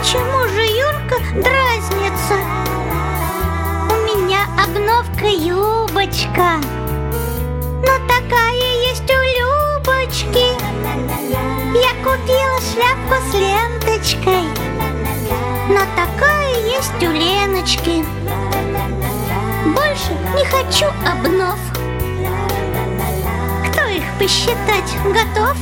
Почему же Юрка дразнится? У меня обновка юбочка. Но такая есть у Любочки. Я купила шляпку с ленточкой. Но такая есть у Леночки. Больше не хочу обнов. Кто их посчитать готов?